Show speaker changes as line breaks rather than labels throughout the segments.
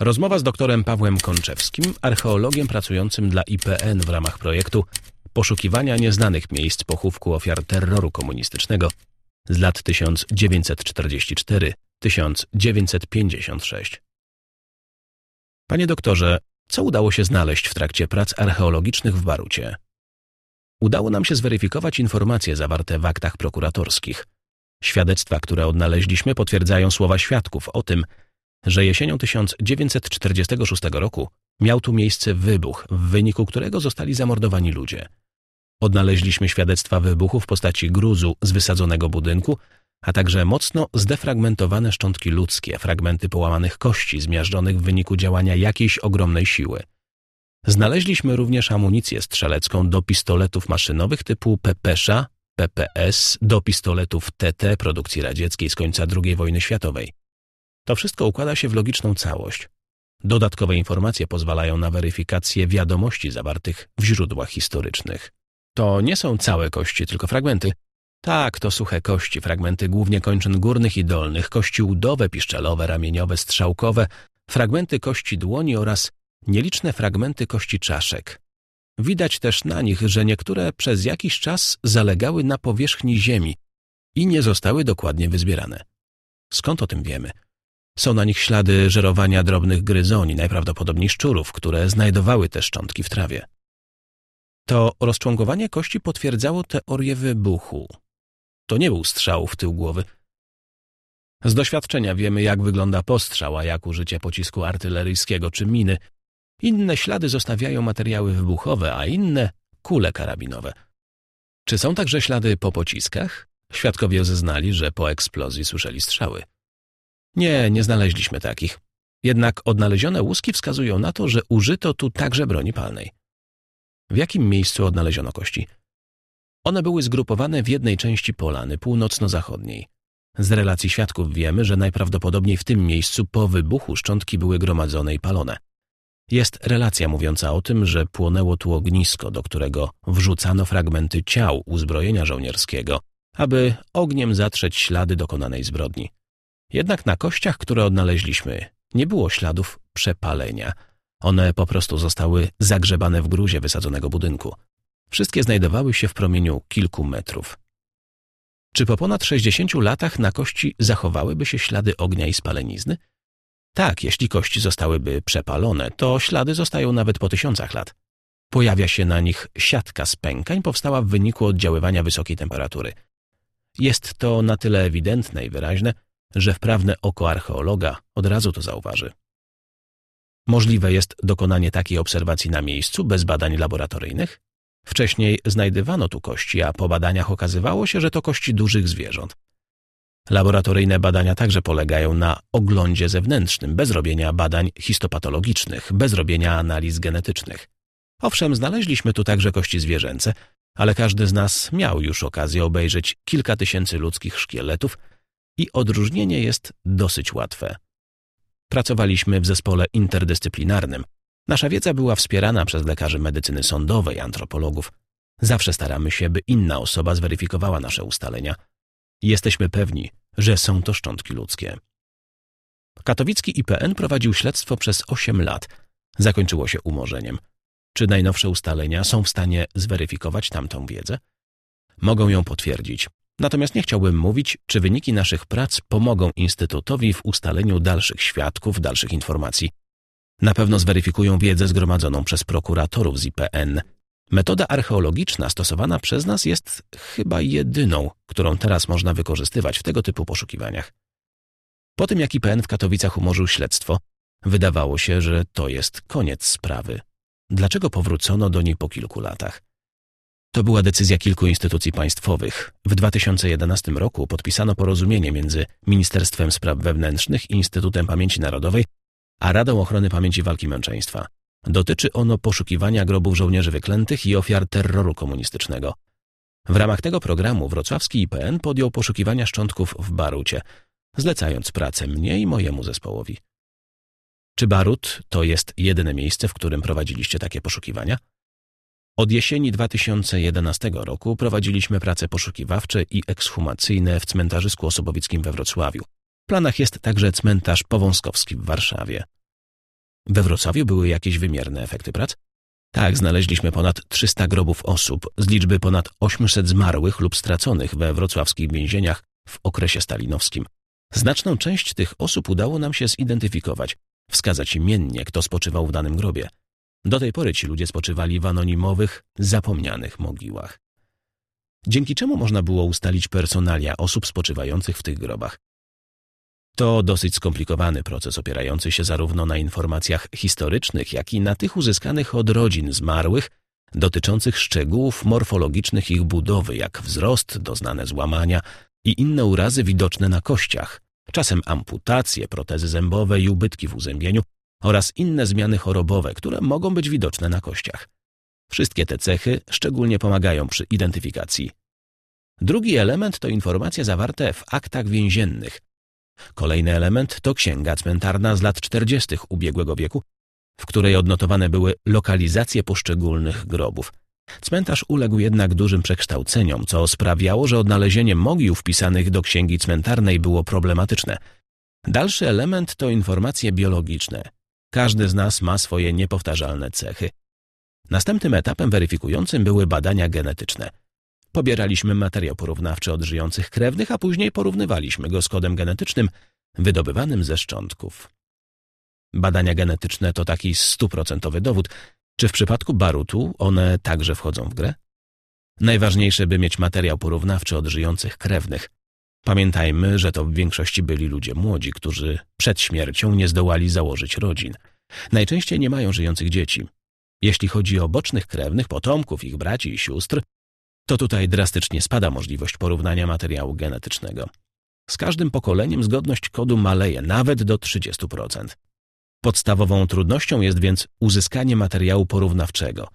Rozmowa z doktorem Pawłem Konczewskim, archeologiem pracującym dla IPN w ramach projektu poszukiwania nieznanych miejsc pochówku ofiar terroru komunistycznego z lat 1944-1956. Panie doktorze, co udało się znaleźć w trakcie prac archeologicznych w Barucie? Udało nam się zweryfikować informacje zawarte w aktach prokuratorskich. Świadectwa, które odnaleźliśmy, potwierdzają słowa świadków o tym, że jesienią 1946 roku miał tu miejsce wybuch, w wyniku którego zostali zamordowani ludzie. Odnaleźliśmy świadectwa wybuchu w postaci gruzu z wysadzonego budynku, a także mocno zdefragmentowane szczątki ludzkie, fragmenty połamanych kości zmiażdżonych w wyniku działania jakiejś ogromnej siły. Znaleźliśmy również amunicję strzelecką do pistoletów maszynowych typu Pepesza, PPS, do pistoletów TT produkcji radzieckiej z końca II wojny światowej. To wszystko układa się w logiczną całość. Dodatkowe informacje pozwalają na weryfikację wiadomości zawartych w źródłach historycznych. To nie są całe kości, tylko fragmenty. Tak, to suche kości, fragmenty głównie kończyn górnych i dolnych, kości udowe, piszczelowe, ramieniowe, strzałkowe, fragmenty kości dłoni oraz nieliczne fragmenty kości czaszek. Widać też na nich, że niektóre przez jakiś czas zalegały na powierzchni ziemi i nie zostały dokładnie wyzbierane. Skąd o tym wiemy? Są na nich ślady żerowania drobnych gryzoni, najprawdopodobniej szczurów, które znajdowały te szczątki w trawie. To rozczłonkowanie kości potwierdzało teorię wybuchu. To nie był strzał w tył głowy. Z doświadczenia wiemy, jak wygląda postrzał, a jak użycie pocisku artyleryjskiego czy miny. Inne ślady zostawiają materiały wybuchowe, a inne kule karabinowe. Czy są także ślady po pociskach? Świadkowie zeznali, że po eksplozji słyszeli strzały. Nie, nie znaleźliśmy takich. Jednak odnalezione łuski wskazują na to, że użyto tu także broni palnej. W jakim miejscu odnaleziono kości? One były zgrupowane w jednej części polany północno-zachodniej. Z relacji świadków wiemy, że najprawdopodobniej w tym miejscu po wybuchu szczątki były gromadzone i palone. Jest relacja mówiąca o tym, że płonęło tu ognisko, do którego wrzucano fragmenty ciał uzbrojenia żołnierskiego, aby ogniem zatrzeć ślady dokonanej zbrodni. Jednak na kościach, które odnaleźliśmy, nie było śladów przepalenia. One po prostu zostały zagrzebane w gruzie wysadzonego budynku. Wszystkie znajdowały się w promieniu kilku metrów. Czy po ponad 60 latach na kości zachowałyby się ślady ognia i spalenizny? Tak, jeśli kości zostałyby przepalone, to ślady zostają nawet po tysiącach lat. Pojawia się na nich siatka spękań powstała w wyniku oddziaływania wysokiej temperatury. Jest to na tyle ewidentne i wyraźne, że wprawne oko archeologa od razu to zauważy. Możliwe jest dokonanie takiej obserwacji na miejscu bez badań laboratoryjnych? Wcześniej znajdywano tu kości, a po badaniach okazywało się, że to kości dużych zwierząt. Laboratoryjne badania także polegają na oglądzie zewnętrznym, bez robienia badań histopatologicznych, bez robienia analiz genetycznych. Owszem, znaleźliśmy tu także kości zwierzęce, ale każdy z nas miał już okazję obejrzeć kilka tysięcy ludzkich szkieletów i odróżnienie jest dosyć łatwe. Pracowaliśmy w zespole interdyscyplinarnym. Nasza wiedza była wspierana przez lekarzy medycyny sądowej, antropologów. Zawsze staramy się, by inna osoba zweryfikowała nasze ustalenia. Jesteśmy pewni, że są to szczątki ludzkie. Katowicki IPN prowadził śledztwo przez 8 lat. Zakończyło się umorzeniem. Czy najnowsze ustalenia są w stanie zweryfikować tamtą wiedzę? Mogą ją potwierdzić. Natomiast nie chciałbym mówić, czy wyniki naszych prac pomogą Instytutowi w ustaleniu dalszych świadków, dalszych informacji. Na pewno zweryfikują wiedzę zgromadzoną przez prokuratorów z IPN. Metoda archeologiczna stosowana przez nas jest chyba jedyną, którą teraz można wykorzystywać w tego typu poszukiwaniach. Po tym jak IPN w Katowicach umorzył śledztwo, wydawało się, że to jest koniec sprawy. Dlaczego powrócono do niej po kilku latach? To była decyzja kilku instytucji państwowych. W 2011 roku podpisano porozumienie między Ministerstwem Spraw Wewnętrznych i Instytutem Pamięci Narodowej, a Radą Ochrony Pamięci Walki Męczeństwa. Dotyczy ono poszukiwania grobów żołnierzy wyklętych i ofiar terroru komunistycznego. W ramach tego programu wrocławski IPN podjął poszukiwania szczątków w Barucie, zlecając pracę mnie i mojemu zespołowi. Czy Barut to jest jedyne miejsce, w którym prowadziliście takie poszukiwania? Od jesieni 2011 roku prowadziliśmy prace poszukiwawcze i ekshumacyjne w cmentarzysku osobowickim we Wrocławiu. W planach jest także cmentarz powązkowski w Warszawie. We Wrocławiu były jakieś wymierne efekty prac? Tak, znaleźliśmy ponad 300 grobów osób z liczby ponad 800 zmarłych lub straconych we wrocławskich więzieniach w okresie stalinowskim. Znaczną część tych osób udało nam się zidentyfikować, wskazać imiennie, kto spoczywał w danym grobie. Do tej pory ci ludzie spoczywali w anonimowych, zapomnianych mogiłach. Dzięki czemu można było ustalić personalia osób spoczywających w tych grobach. To dosyć skomplikowany proces opierający się zarówno na informacjach historycznych, jak i na tych uzyskanych od rodzin zmarłych, dotyczących szczegółów morfologicznych ich budowy, jak wzrost, doznane złamania i inne urazy widoczne na kościach, czasem amputacje, protezy zębowe i ubytki w uzębieniu oraz inne zmiany chorobowe, które mogą być widoczne na kościach. Wszystkie te cechy szczególnie pomagają przy identyfikacji. Drugi element to informacje zawarte w aktach więziennych, Kolejny element to księga cmentarna z lat 40. ubiegłego wieku, w której odnotowane były lokalizacje poszczególnych grobów. Cmentarz uległ jednak dużym przekształceniom, co sprawiało, że odnalezienie mogił wpisanych do księgi cmentarnej było problematyczne. Dalszy element to informacje biologiczne. Każdy z nas ma swoje niepowtarzalne cechy. Następnym etapem weryfikującym były badania genetyczne – Pobieraliśmy materiał porównawczy od żyjących krewnych, a później porównywaliśmy go z kodem genetycznym wydobywanym ze szczątków. Badania genetyczne to taki stuprocentowy dowód. Czy w przypadku barutu one także wchodzą w grę? Najważniejsze, by mieć materiał porównawczy od żyjących krewnych. Pamiętajmy, że to w większości byli ludzie młodzi, którzy przed śmiercią nie zdołali założyć rodzin. Najczęściej nie mają żyjących dzieci. Jeśli chodzi o bocznych krewnych, potomków, ich braci i sióstr, to tutaj drastycznie spada możliwość porównania materiału genetycznego. Z każdym pokoleniem zgodność kodu maleje nawet do 30%. Podstawową trudnością jest więc uzyskanie materiału porównawczego.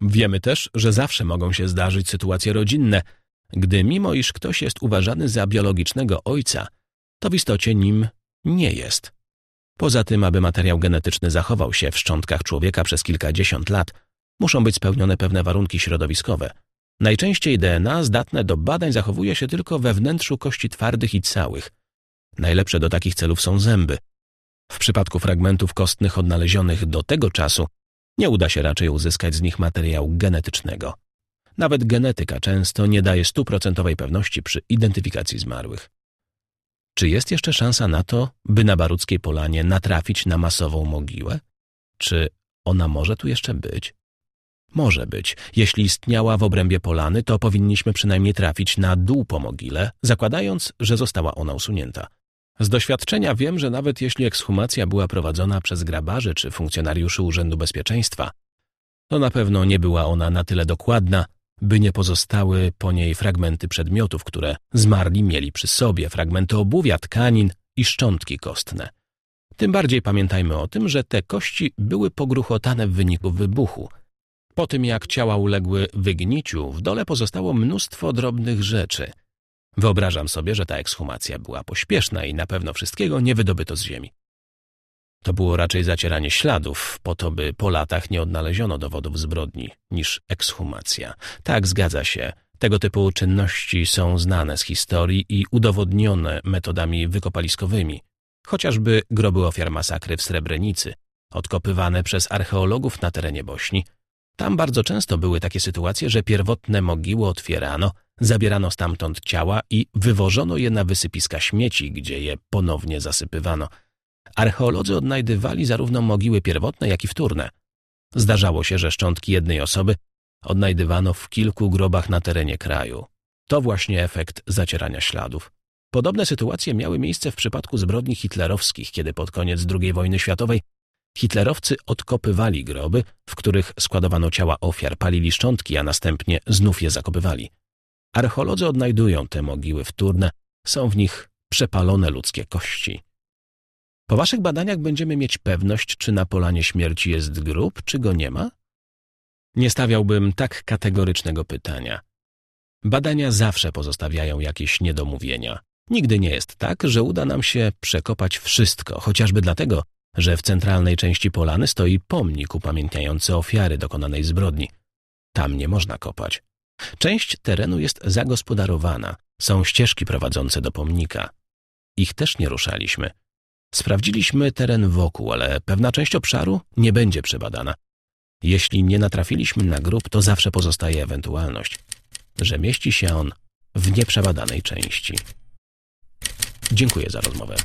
Wiemy też, że zawsze mogą się zdarzyć sytuacje rodzinne, gdy mimo iż ktoś jest uważany za biologicznego ojca, to w istocie nim nie jest. Poza tym, aby materiał genetyczny zachował się w szczątkach człowieka przez kilkadziesiąt lat, muszą być spełnione pewne warunki środowiskowe – Najczęściej DNA zdatne do badań zachowuje się tylko we wnętrzu kości twardych i całych. Najlepsze do takich celów są zęby. W przypadku fragmentów kostnych odnalezionych do tego czasu nie uda się raczej uzyskać z nich materiału genetycznego. Nawet genetyka często nie daje stuprocentowej pewności przy identyfikacji zmarłych. Czy jest jeszcze szansa na to, by na Baruckiej Polanie natrafić na masową mogiłę? Czy ona może tu jeszcze być? Może być. Jeśli istniała w obrębie polany, to powinniśmy przynajmniej trafić na dół po mogile, zakładając, że została ona usunięta. Z doświadczenia wiem, że nawet jeśli ekshumacja była prowadzona przez grabarzy czy funkcjonariuszy Urzędu Bezpieczeństwa, to na pewno nie była ona na tyle dokładna, by nie pozostały po niej fragmenty przedmiotów, które zmarli mieli przy sobie, fragmenty obuwia, tkanin i szczątki kostne. Tym bardziej pamiętajmy o tym, że te kości były pogruchotane w wyniku wybuchu – po tym jak ciała uległy wygniciu, w dole pozostało mnóstwo drobnych rzeczy. Wyobrażam sobie, że ta ekshumacja była pośpieszna i na pewno wszystkiego nie wydobyto z ziemi. To było raczej zacieranie śladów, po to by po latach nie odnaleziono dowodów zbrodni, niż ekshumacja. Tak, zgadza się. Tego typu czynności są znane z historii i udowodnione metodami wykopaliskowymi. Chociażby groby ofiar masakry w Srebrenicy, odkopywane przez archeologów na terenie Bośni, tam bardzo często były takie sytuacje, że pierwotne mogiły otwierano, zabierano stamtąd ciała i wywożono je na wysypiska śmieci, gdzie je ponownie zasypywano. Archeolodzy odnajdywali zarówno mogiły pierwotne, jak i wtórne. Zdarzało się, że szczątki jednej osoby odnajdywano w kilku grobach na terenie kraju. To właśnie efekt zacierania śladów. Podobne sytuacje miały miejsce w przypadku zbrodni hitlerowskich, kiedy pod koniec II wojny światowej Hitlerowcy odkopywali groby, w których składowano ciała ofiar, palili szczątki, a następnie znów je zakopywali. Archeolodzy odnajdują te mogiły wtórne, są w nich przepalone ludzkie kości. Po waszych badaniach będziemy mieć pewność, czy na polanie śmierci jest grób, czy go nie ma? Nie stawiałbym tak kategorycznego pytania. Badania zawsze pozostawiają jakieś niedomówienia. Nigdy nie jest tak, że uda nam się przekopać wszystko, chociażby dlatego, że w centralnej części polany stoi pomnik upamiętniający ofiary dokonanej zbrodni. Tam nie można kopać. Część terenu jest zagospodarowana, są ścieżki prowadzące do pomnika. Ich też nie ruszaliśmy. Sprawdziliśmy teren wokół, ale pewna część obszaru nie będzie przebadana. Jeśli nie natrafiliśmy na grób, to zawsze pozostaje ewentualność, że mieści się on w nieprzebadanej części. Dziękuję za rozmowę.